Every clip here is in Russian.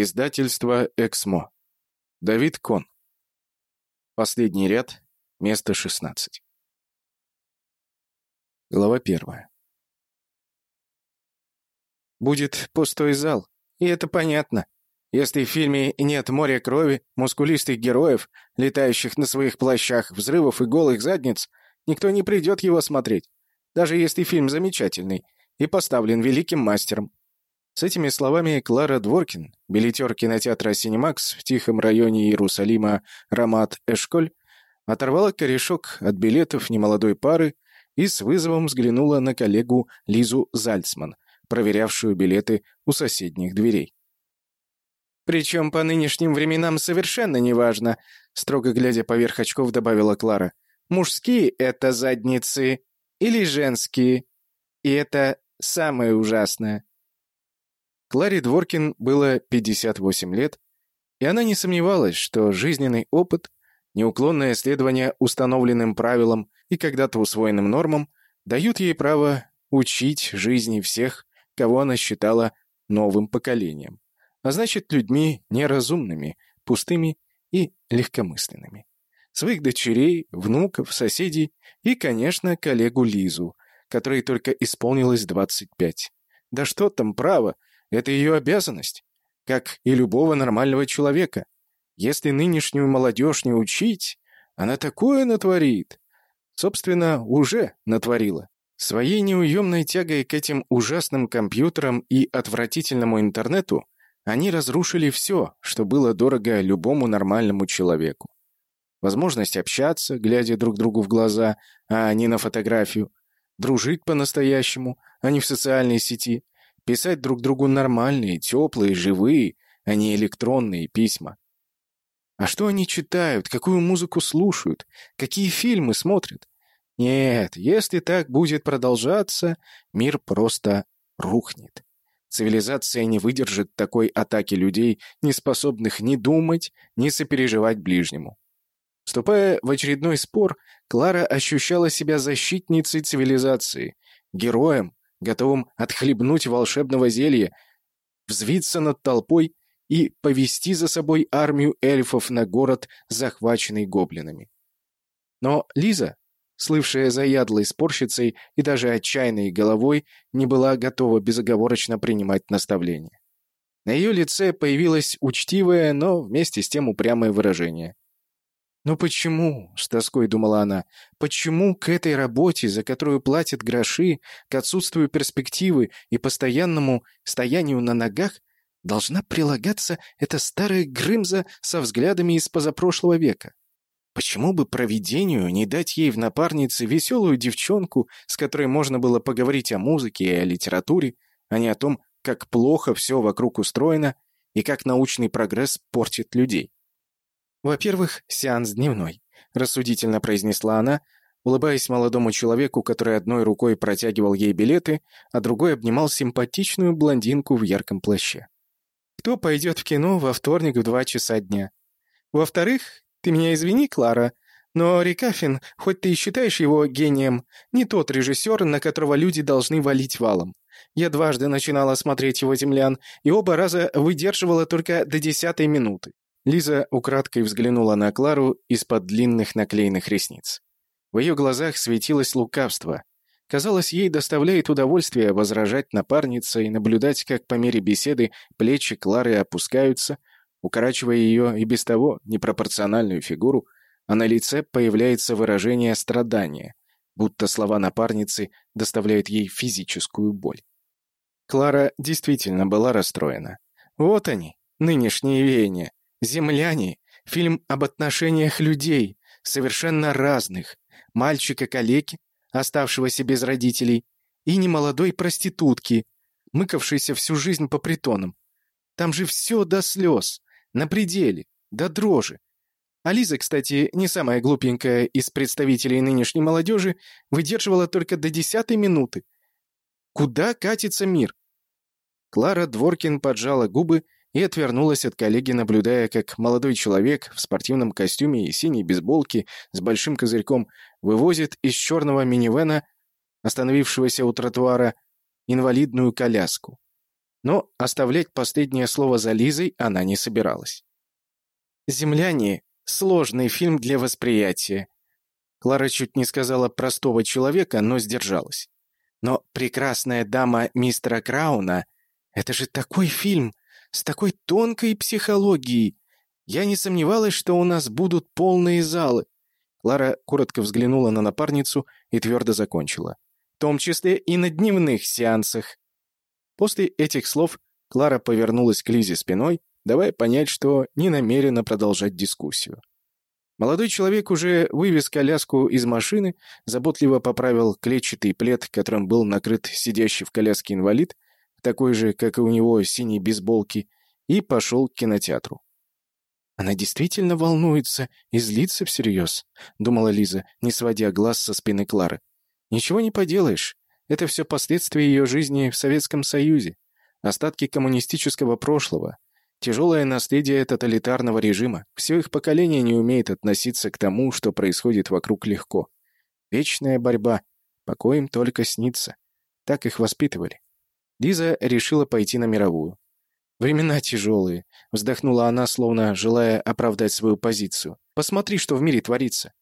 Издательство «Эксмо». Давид Кон. Последний ряд, место 16. Глава первая. Будет пустой зал, и это понятно. Если в фильме нет моря крови, мускулистых героев, летающих на своих плащах, взрывов и голых задниц, никто не придет его смотреть, даже если фильм замечательный и поставлен великим мастером. С этими словами Клара Дворкин, билетер кинотеатра «Синемакс» в тихом районе Иерусалима Рамат Эшколь, оторвала корешок от билетов немолодой пары и с вызовом взглянула на коллегу Лизу Зальцман, проверявшую билеты у соседних дверей. «Причем по нынешним временам совершенно неважно», строго глядя поверх очков, добавила Клара. «Мужские — это задницы или женские. И это самое ужасное. Кларе Дворкин было 58 лет, и она не сомневалась, что жизненный опыт, неуклонное следование установленным правилам и когда-то усвоенным нормам дают ей право учить жизни всех, кого она считала новым поколением, а значит, людьми неразумными, пустыми и легкомысленными. Своих дочерей, внуков, соседей и, конечно, коллегу Лизу, которой только исполнилось 25. Да что там, право, это ее обязанность, как и любого нормального человека. Если нынешнюю молодежь не учить, она такое натворит. Собственно, уже натворила. Своей неуемной тягой к этим ужасным компьютерам и отвратительному интернету они разрушили все, что было дорого любому нормальному человеку. Возможность общаться, глядя друг другу в глаза, а не на фотографию, дружить по-настоящему, а не в социальной сети – Писать друг другу нормальные, теплые, живые, а не электронные письма. А что они читают, какую музыку слушают, какие фильмы смотрят? Нет, если так будет продолжаться, мир просто рухнет. Цивилизация не выдержит такой атаки людей, не способных ни думать, ни сопереживать ближнему. Вступая в очередной спор, Клара ощущала себя защитницей цивилизации, героем, готовым отхлебнуть волшебного зелья, взвиться над толпой и повести за собой армию эльфов на город, захваченный гоблинами. Но Лиза, слывшая заядлой спорщицей и даже отчаянной головой, не была готова безоговорочно принимать наставления. На ее лице появилось учтивое, но вместе с тем упрямое выражение. «Но почему?» — с тоской думала она. «Почему к этой работе, за которую платят гроши, к отсутствию перспективы и постоянному стоянию на ногах, должна прилагаться эта старая Грымза со взглядами из позапрошлого века? Почему бы провидению не дать ей в напарнице веселую девчонку, с которой можно было поговорить о музыке и о литературе, а не о том, как плохо все вокруг устроено и как научный прогресс портит людей?» «Во-первых, сеанс дневной», — рассудительно произнесла она, улыбаясь молодому человеку, который одной рукой протягивал ей билеты, а другой обнимал симпатичную блондинку в ярком плаще. «Кто пойдет в кино во вторник в два часа дня? Во-вторых, ты меня извини, Клара, но Рикафин, хоть ты и считаешь его гением, не тот режиссер, на которого люди должны валить валом. Я дважды начинала смотреть его «Землян», и оба раза выдерживала только до десятой минуты. Лиза украдкой взглянула на Клару из-под длинных наклеенных ресниц. В ее глазах светилось лукавство. Казалось, ей доставляет удовольствие возражать напарнице и наблюдать, как по мере беседы плечи Клары опускаются, укорачивая ее и без того непропорциональную фигуру, а на лице появляется выражение страдания, будто слова напарницы доставляют ей физическую боль. Клара действительно была расстроена. Вот они, нынешние веяния. «Земляне» — фильм об отношениях людей, совершенно разных, мальчика-калеки, оставшегося без родителей, и немолодой проститутки, мыкавшейся всю жизнь по притонам. Там же все до слез, на пределе, до дрожи. А кстати, не самая глупенькая из представителей нынешней молодежи, выдерживала только до десятой минуты. Куда катится мир? Клара Дворкин поджала губы и отвернулась от коллеги, наблюдая, как молодой человек в спортивном костюме и синей бейсболке с большим козырьком вывозит из черного минивэна, остановившегося у тротуара, инвалидную коляску. Но оставлять последнее слово за Лизой она не собиралась. «Земляне — сложный фильм для восприятия». Клара чуть не сказала простого человека, но сдержалась. Но «Прекрасная дама мистера Крауна» — это же такой фильм с такой тонкой психологией. Я не сомневалась, что у нас будут полные залы. Клара коротко взглянула на напарницу и твердо закончила. В том числе и на дневных сеансах. После этих слов Клара повернулась к Лизе спиной, давая понять, что не намерена продолжать дискуссию. Молодой человек уже вывез коляску из машины, заботливо поправил клетчатый плед, которым был накрыт сидящий в коляске инвалид, такой же, как и у него, синей бейсболки, и пошел к кинотеатру. «Она действительно волнуется и злится всерьез», — думала Лиза, не сводя глаз со спины Клары. «Ничего не поделаешь. Это все последствия ее жизни в Советском Союзе, остатки коммунистического прошлого, тяжелое наследие тоталитарного режима. Все их поколение не умеет относиться к тому, что происходит вокруг легко. Вечная борьба, покой им только снится. Так их воспитывали. Лиза решила пойти на мировую. «Времена тяжелые», — вздохнула она, словно желая оправдать свою позицию. «Посмотри, что в мире творится.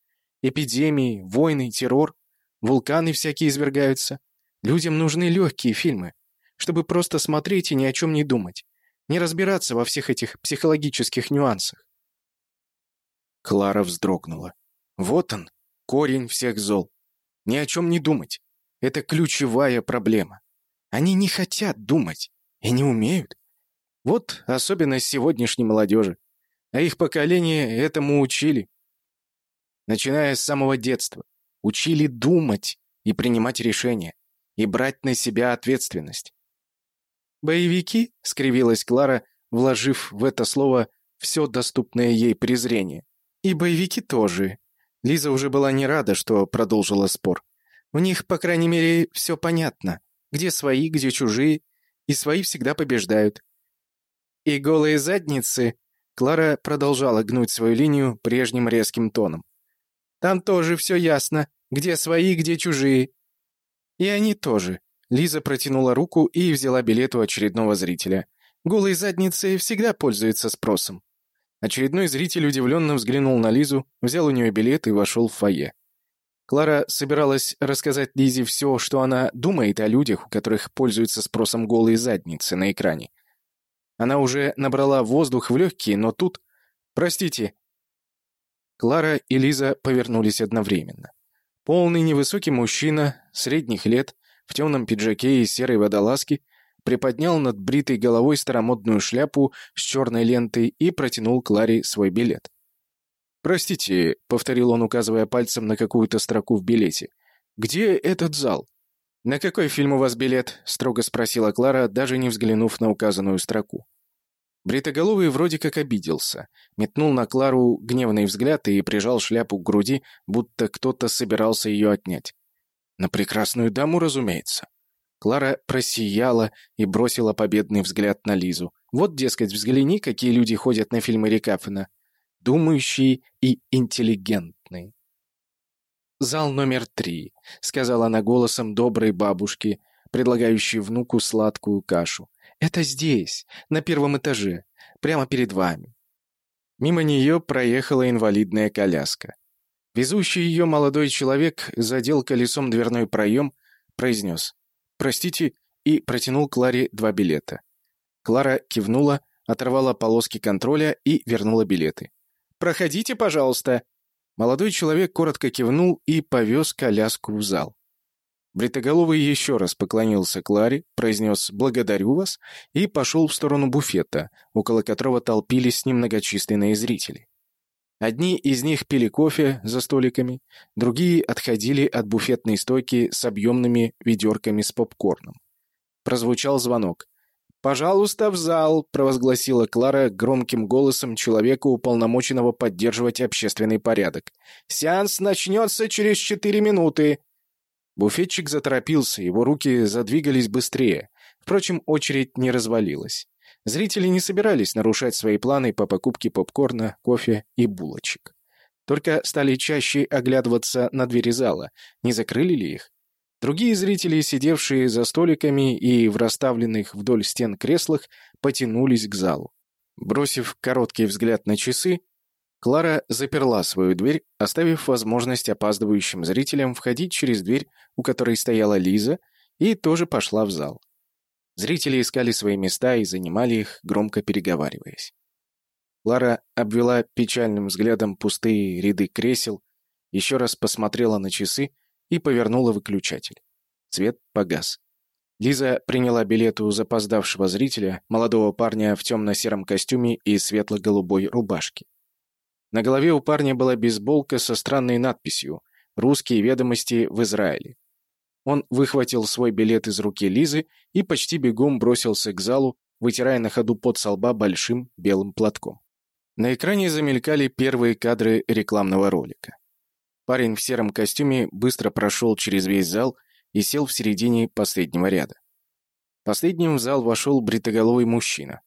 Эпидемии, войны, террор, вулканы всякие извергаются. Людям нужны легкие фильмы, чтобы просто смотреть и ни о чем не думать, не разбираться во всех этих психологических нюансах». Клара вздрогнула. «Вот он, корень всех зол. Ни о чем не думать. Это ключевая проблема. Они не хотят думать и не умеют. Вот особенность сегодняшней молодежи. А их поколение этому учили. Начиная с самого детства. Учили думать и принимать решения. И брать на себя ответственность. «Боевики?» — скривилась Клара, вложив в это слово все доступное ей презрение. «И боевики тоже». Лиза уже была не рада, что продолжила спор. «У них, по крайней мере, все понятно. Где свои, где чужие. И свои всегда побеждают. И голые задницы... Клара продолжала гнуть свою линию прежним резким тоном. Там тоже все ясно. Где свои, где чужие. И они тоже. Лиза протянула руку и взяла билет у очередного зрителя. Голые задницы всегда пользуются спросом. Очередной зритель удивленно взглянул на Лизу, взял у нее билет и вошел в фойе. Клара собиралась рассказать Лизе все, что она думает о людях, у которых пользуются спросом голые задницы на экране. Она уже набрала воздух в легкие, но тут... «Простите». Клара и Лиза повернулись одновременно. Полный невысокий мужчина, средних лет, в темном пиджаке и серой водолазке, приподнял над бритой головой старомодную шляпу с черной лентой и протянул Кларе свой билет. «Простите», — повторил он, указывая пальцем на какую-то строку в билете. «Где этот зал?» «На какой фильм у вас билет?» — строго спросила Клара, даже не взглянув на указанную строку. Бритоголовый вроде как обиделся, метнул на Клару гневный взгляд и прижал шляпу к груди, будто кто-то собирался ее отнять. На прекрасную даму, разумеется. Клара просияла и бросила победный взгляд на Лизу. Вот, дескать, взгляни, какие люди ходят на фильмы Рикафена думающий и интеллигентный. «Зал номер три», — сказала она голосом доброй бабушки, предлагающей внуку сладкую кашу. «Это здесь, на первом этаже, прямо перед вами». Мимо нее проехала инвалидная коляска. Везущий ее молодой человек задел колесом дверной проем, произнес «Простите» и протянул Кларе два билета. Клара кивнула, оторвала полоски контроля и вернула билеты. Проходите, пожалуйста». Молодой человек коротко кивнул и повез коляску в зал. Бритоголовый еще раз поклонился Кларе, произнес «благодарю вас» и пошел в сторону буфета, около которого толпились немногочисленные зрители. Одни из них пили кофе за столиками, другие отходили от буфетной стойки с объемными ведерками с попкорном. Прозвучал звонок. «Пожалуйста, в зал!» — провозгласила Клара громким голосом человека, уполномоченного поддерживать общественный порядок. «Сеанс начнется через четыре минуты!» Буфетчик заторопился, его руки задвигались быстрее. Впрочем, очередь не развалилась. Зрители не собирались нарушать свои планы по покупке попкорна, кофе и булочек. Только стали чаще оглядываться на двери зала. Не закрыли ли их? Другие зрители, сидевшие за столиками и в расставленных вдоль стен креслах, потянулись к залу. Бросив короткий взгляд на часы, Клара заперла свою дверь, оставив возможность опаздывающим зрителям входить через дверь, у которой стояла Лиза, и тоже пошла в зал. Зрители искали свои места и занимали их, громко переговариваясь. Клара обвела печальным взглядом пустые ряды кресел, еще раз посмотрела на часы и повернула выключатель. Свет погас. Лиза приняла билет у запоздавшего зрителя, молодого парня в темно-сером костюме и светло-голубой рубашке. На голове у парня была бейсболка со странной надписью «Русские ведомости в Израиле». Он выхватил свой билет из руки Лизы и почти бегом бросился к залу, вытирая на ходу под со лба большим белым платком. На экране замелькали первые кадры рекламного ролика. Парень в сером костюме быстро прошел через весь зал и сел в середине последнего ряда. Последним в зал вошел бритоголовый мужчина.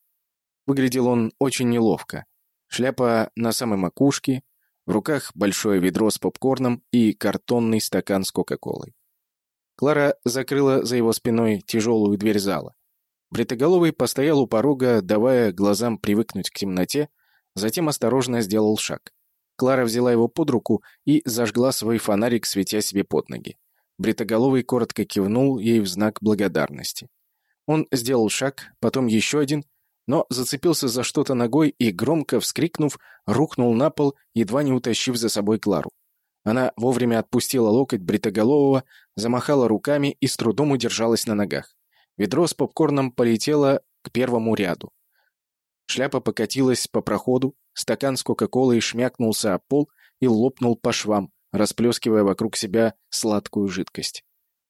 Выглядел он очень неловко. Шляпа на самой макушке, в руках большое ведро с попкорном и картонный стакан с Кока-Колой. Клара закрыла за его спиной тяжелую дверь зала. Бритоголовый постоял у порога, давая глазам привыкнуть к темноте, затем осторожно сделал шаг. Клара взяла его под руку и зажгла свой фонарик, светя себе под ноги. Бритоголовый коротко кивнул ей в знак благодарности. Он сделал шаг, потом еще один, но зацепился за что-то ногой и, громко вскрикнув, рухнул на пол, едва не утащив за собой Клару. Она вовремя отпустила локоть Бритоголового, замахала руками и с трудом удержалась на ногах. Ведро с попкорном полетело к первому ряду. Шляпа покатилась по проходу, стакан с Кока-Колой шмякнулся о пол и лопнул по швам, расплескивая вокруг себя сладкую жидкость.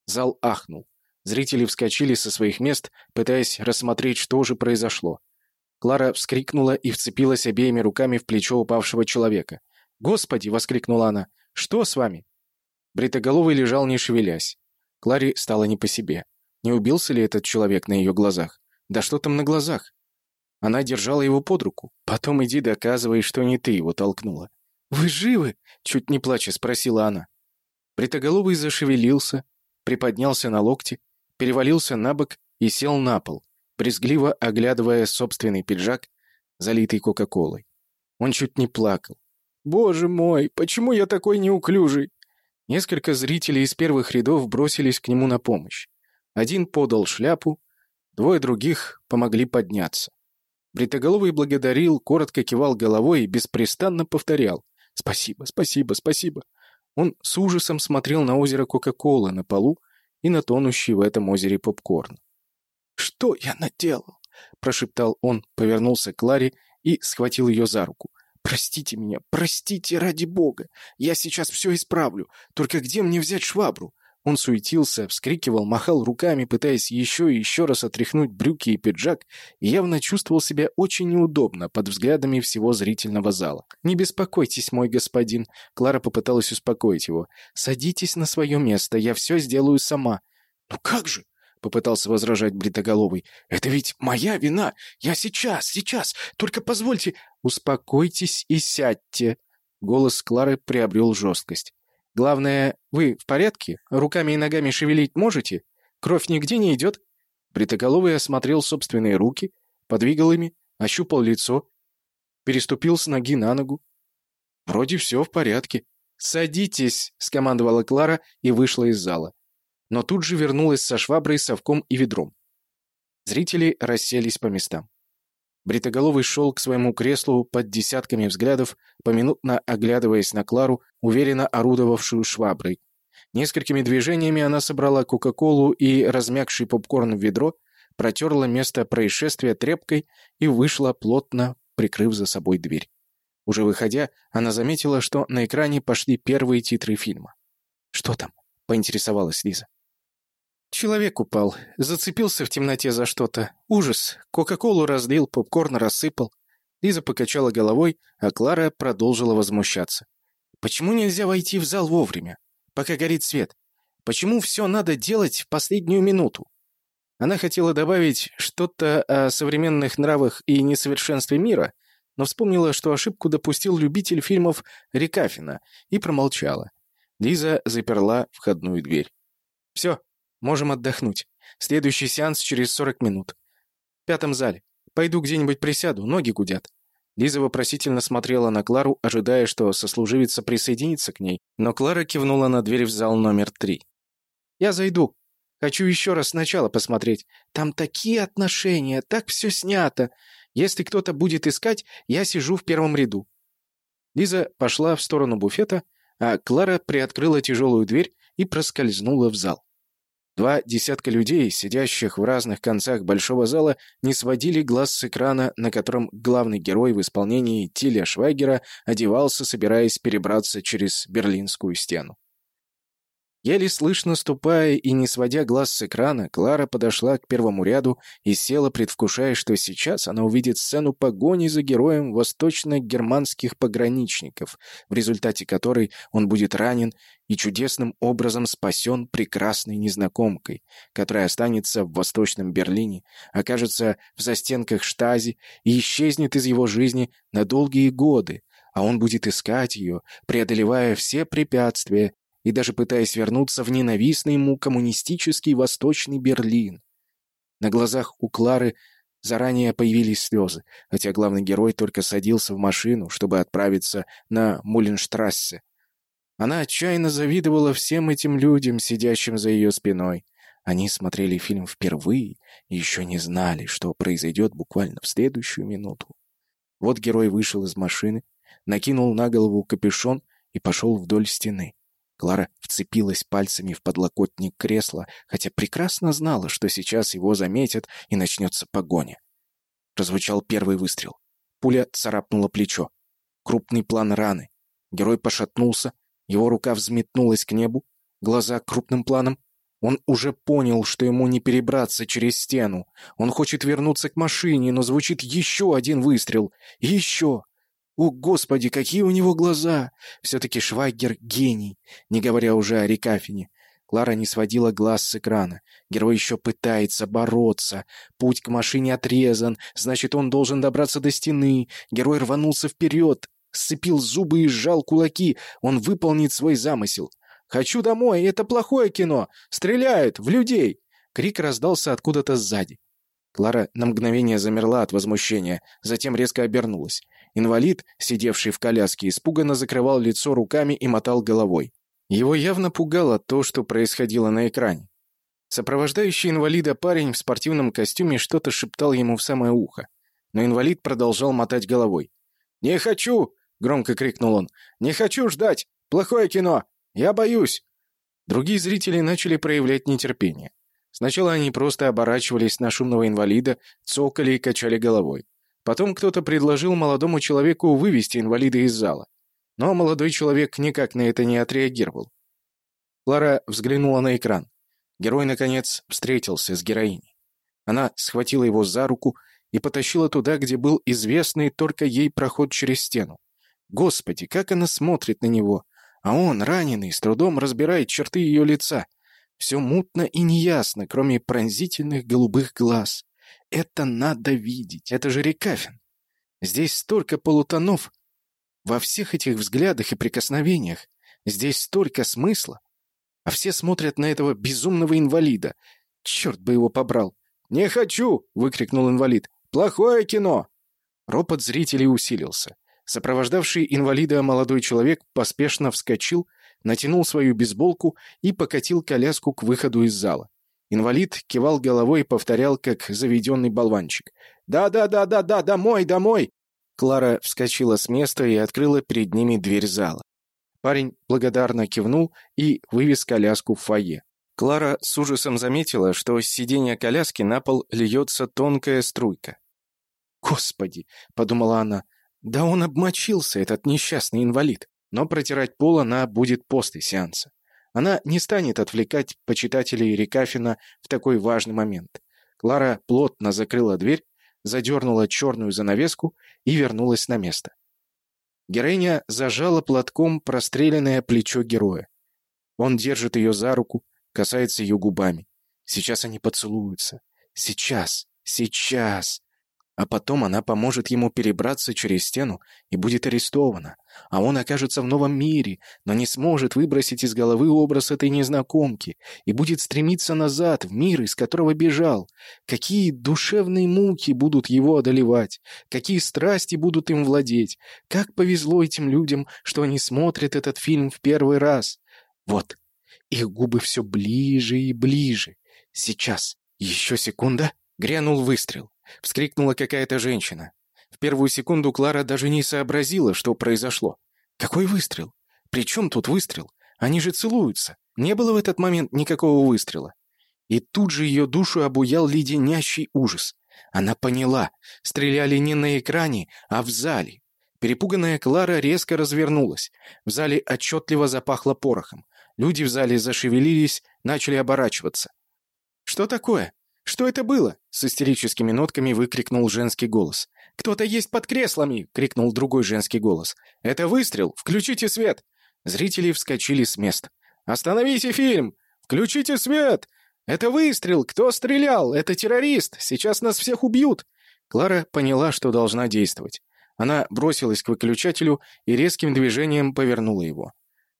Зал ахнул. Зрители вскочили со своих мест, пытаясь рассмотреть, что же произошло. Клара вскрикнула и вцепилась обеими руками в плечо упавшего человека. «Господи!» — воскликнула она. «Что с вами?» Бритоголовый лежал, не шевелясь. Кларе стало не по себе. Не убился ли этот человек на ее глазах? Да что там на глазах? Она держала его под руку. Потом иди доказывай, что не ты его толкнула. «Вы живы?» — чуть не плача спросила она. Бритоголовый зашевелился, приподнялся на локти, перевалился на бок и сел на пол, брезгливо оглядывая собственный пиджак, залитый Кока-Колой. Он чуть не плакал. «Боже мой, почему я такой неуклюжий?» Несколько зрителей из первых рядов бросились к нему на помощь. Один подал шляпу, двое других помогли подняться. Бритоголовый благодарил, коротко кивал головой и беспрестанно повторял «Спасибо, спасибо, спасибо». Он с ужасом смотрел на озеро Кока-Колы на полу и на тонущий в этом озере попкорн. «Что я наделал?» — прошептал он, повернулся к Ларе и схватил ее за руку. «Простите меня, простите, ради бога! Я сейчас все исправлю. Только где мне взять швабру? Он суетился, вскрикивал, махал руками, пытаясь еще и еще раз отряхнуть брюки и пиджак, и явно чувствовал себя очень неудобно под взглядами всего зрительного зала. «Не беспокойтесь, мой господин», — Клара попыталась успокоить его. «Садитесь на свое место, я все сделаю сама». «Ну как же?» — попытался возражать Бритоголовый. «Это ведь моя вина! Я сейчас, сейчас! Только позвольте...» «Успокойтесь и сядьте!» Голос Клары приобрел жесткость. Главное, вы в порядке? Руками и ногами шевелить можете? Кровь нигде не идет?» Бритоголовый осмотрел собственные руки, подвигал ими, ощупал лицо, переступил с ноги на ногу. «Вроде все в порядке». «Садитесь!» — скомандовала Клара и вышла из зала. Но тут же вернулась со шваброй, совком и ведром. Зрители расселись по местам. Бритоголовый шел к своему креслу под десятками взглядов, поминутно оглядываясь на Клару, уверенно орудовавшую шваброй. Несколькими движениями она собрала Кока-Колу и размягший попкорн в ведро, протерла место происшествия тряпкой и вышла, плотно прикрыв за собой дверь. Уже выходя, она заметила, что на экране пошли первые титры фильма. «Что там?» — поинтересовалась Лиза. Человек упал, зацепился в темноте за что-то. Ужас. Кока-колу разлил, попкорн рассыпал. Лиза покачала головой, а Клара продолжила возмущаться. Почему нельзя войти в зал вовремя, пока горит свет? Почему все надо делать в последнюю минуту? Она хотела добавить что-то о современных нравах и несовершенстве мира, но вспомнила, что ошибку допустил любитель фильмов Рекафина, и промолчала. Лиза заперла входную дверь. Все, можем отдохнуть. Следующий сеанс через 40 минут. В пятом зале. Пойду где-нибудь присяду, ноги гудят». Лиза вопросительно смотрела на Клару, ожидая, что сослуживица присоединится к ней, но Клара кивнула на дверь в зал номер три. «Я зайду. Хочу еще раз сначала посмотреть. Там такие отношения, так все снято. Если кто-то будет искать, я сижу в первом ряду». Лиза пошла в сторону буфета, а Клара приоткрыла тяжелую дверь и проскользнула в зал. Два десятка людей, сидящих в разных концах большого зала, не сводили глаз с экрана, на котором главный герой в исполнении Тиля Швайгера одевался, собираясь перебраться через Берлинскую стену. Еле слышно ступая и не сводя глаз с экрана, Клара подошла к первому ряду и села, предвкушая, что сейчас она увидит сцену погони за героем восточно-германских пограничников, в результате которой он будет ранен и чудесным образом спасен прекрасной незнакомкой, которая останется в Восточном Берлине, окажется в застенках Штази и исчезнет из его жизни на долгие годы, а он будет искать ее, преодолевая все препятствия, и даже пытаясь вернуться в ненавистный ему коммунистический Восточный Берлин. На глазах у Клары заранее появились слезы, хотя главный герой только садился в машину, чтобы отправиться на Мулленштрассе. Она отчаянно завидовала всем этим людям, сидящим за ее спиной. Они смотрели фильм впервые и еще не знали, что произойдет буквально в следующую минуту. Вот герой вышел из машины, накинул на голову капюшон и пошел вдоль стены. Клара вцепилась пальцами в подлокотник кресла, хотя прекрасно знала, что сейчас его заметят и начнется погоня. Прозвучал первый выстрел. Пуля царапнула плечо. Крупный план раны. Герой пошатнулся, его рука взметнулась к небу, глаза крупным планом. Он уже понял, что ему не перебраться через стену. Он хочет вернуться к машине, но звучит еще один выстрел. еще. О, Господи, какие у него глаза! Все-таки Швайгер — гений, не говоря уже о Рекафине. Клара не сводила глаз с экрана. Герой еще пытается бороться. Путь к машине отрезан, значит, он должен добраться до стены. Герой рванулся вперед, сцепил зубы и сжал кулаки. Он выполнит свой замысел. «Хочу домой, это плохое кино! Стреляют! В людей!» Крик раздался откуда-то сзади. Клара на мгновение замерла от возмущения, затем резко обернулась. Инвалид, сидевший в коляске, испуганно закрывал лицо руками и мотал головой. Его явно пугало то, что происходило на экране. Сопровождающий инвалида парень в спортивном костюме что-то шептал ему в самое ухо. Но инвалид продолжал мотать головой. «Не хочу!» — громко крикнул он. «Не хочу ждать! Плохое кино! Я боюсь!» Другие зрители начали проявлять нетерпение. Сначала они просто оборачивались на шумного инвалида, цокали и качали головой. Потом кто-то предложил молодому человеку вывести инвалида из зала. Но молодой человек никак на это не отреагировал. Клара взглянула на экран. Герой, наконец, встретился с героиней. Она схватила его за руку и потащила туда, где был известный только ей проход через стену. Господи, как она смотрит на него! А он, раненый, с трудом разбирает черты ее лица. Все мутно и неясно, кроме пронзительных голубых глаз. Это надо видеть. Это же Рекафин. Здесь столько полутонов. Во всех этих взглядах и прикосновениях. Здесь столько смысла. А все смотрят на этого безумного инвалида. Черт бы его побрал. «Не хочу!» — выкрикнул инвалид. «Плохое кино!» Ропот зрителей усилился. Сопровождавший инвалида молодой человек поспешно вскочил, натянул свою бейсболку и покатил коляску к выходу из зала. Инвалид кивал головой и повторял, как заведенный болванчик. «Да-да-да-да-да, домой, домой!» Клара вскочила с места и открыла перед ними дверь зала. Парень благодарно кивнул и вывез коляску в фойе. Клара с ужасом заметила, что с сиденья коляски на пол льется тонкая струйка. «Господи!» — подумала она. «Да он обмочился, этот несчастный инвалид!» Но протирать пол она будет после сеанса. Она не станет отвлекать почитателей Рекафина в такой важный момент. Клара плотно закрыла дверь, задернула черную занавеску и вернулась на место. Героиня зажала платком простреленное плечо героя. Он держит ее за руку, касается ее губами. Сейчас они поцелуются. Сейчас, сейчас. А потом она поможет ему перебраться через стену и будет арестована. А он окажется в новом мире, но не сможет выбросить из головы образ этой незнакомки и будет стремиться назад, в мир, из которого бежал. Какие душевные муки будут его одолевать, какие страсти будут им владеть. Как повезло этим людям, что они смотрят этот фильм в первый раз. Вот, их губы все ближе и ближе. Сейчас, еще секунда, грянул выстрел. Вскрикнула какая-то женщина. В первую секунду Клара даже не сообразила, что произошло. Какой выстрел? При чем тут выстрел? Они же целуются. Не было в этот момент никакого выстрела. И тут же ее душу обуял леденящий ужас. Она поняла. Стреляли не на экране, а в зале. Перепуганная Клара резко развернулась. В зале отчетливо запахло порохом. Люди в зале зашевелились, начали оборачиваться. «Что такое?» «Что это было?» — с истерическими нотками выкрикнул женский голос. «Кто-то есть под креслами!» — крикнул другой женский голос. «Это выстрел! Включите свет!» Зрители вскочили с мест. «Остановите фильм! Включите свет! Это выстрел! Кто стрелял? Это террорист! Сейчас нас всех убьют!» Клара поняла, что должна действовать. Она бросилась к выключателю и резким движением повернула его.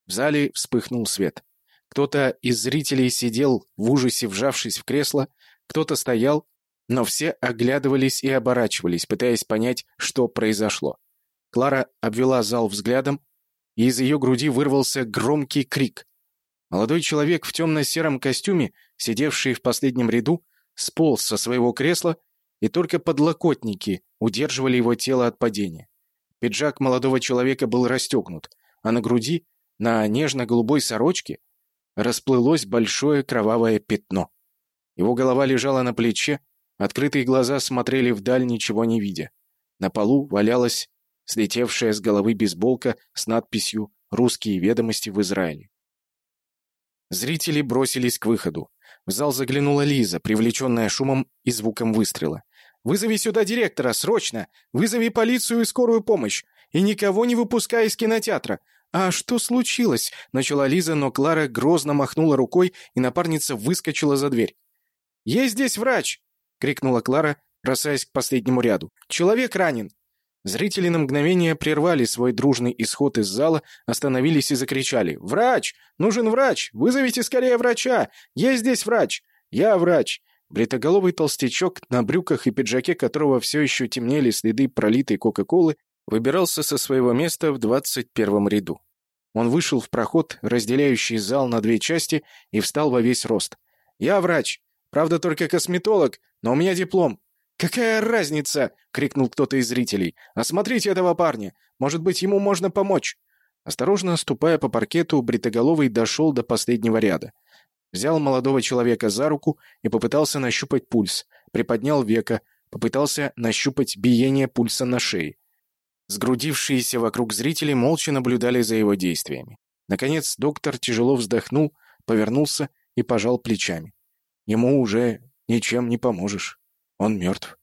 В зале вспыхнул свет. Кто-то из зрителей сидел в ужасе, вжавшись в кресло, кто-то стоял, но все оглядывались и оборачивались, пытаясь понять, что произошло. Клара обвела зал взглядом, и из ее груди вырвался громкий крик. Молодой человек в темно-сером костюме, сидевший в последнем ряду, сполз со своего кресла, и только подлокотники удерживали его тело от падения. Пиджак молодого человека был расстегнут, а на груди, на нежно-голубой сорочке, расплылось большое кровавое пятно. Его голова лежала на плече, открытые глаза смотрели вдаль, ничего не видя. На полу валялась слетевшая с головы бейсболка с надписью «Русские ведомости в Израиле». Зрители бросились к выходу. В зал заглянула Лиза, привлеченная шумом и звуком выстрела. «Вызови сюда директора, срочно! Вызови полицию и скорую помощь! И никого не выпускай из кинотеатра! «А что случилось?» — начала Лиза, но Клара грозно махнула рукой, и напарница выскочила за дверь. «Есть здесь врач!» — крикнула Клара, бросаясь к последнему ряду. «Человек ранен!» Зрители на мгновение прервали свой дружный исход из зала, остановились и закричали. «Врач! Нужен врач! Вызовите скорее врача! Есть здесь врач! Я врач!» Бритоголовый толстячок, на брюках и пиджаке которого все еще темнели следы пролитой Кока-Колы, выбирался со своего места в двадцать первом ряду. Он вышел в проход, разделяющий зал на две части, и встал во весь рост. «Я врач! Правда, только косметолог, но у меня диплом. «Какая разница?» — крикнул кто-то из зрителей. «Осмотрите этого парня. Может быть, ему можно помочь». Осторожно ступая по паркету, Бритоголовый дошел до последнего ряда. Взял молодого человека за руку и попытался нащупать пульс. Приподнял века, попытался нащупать биение пульса на шее. Сгрудившиеся вокруг зрители молча наблюдали за его действиями. Наконец доктор тяжело вздохнул, повернулся и пожал плечами. Ему уже ничем не поможешь. Он мертв.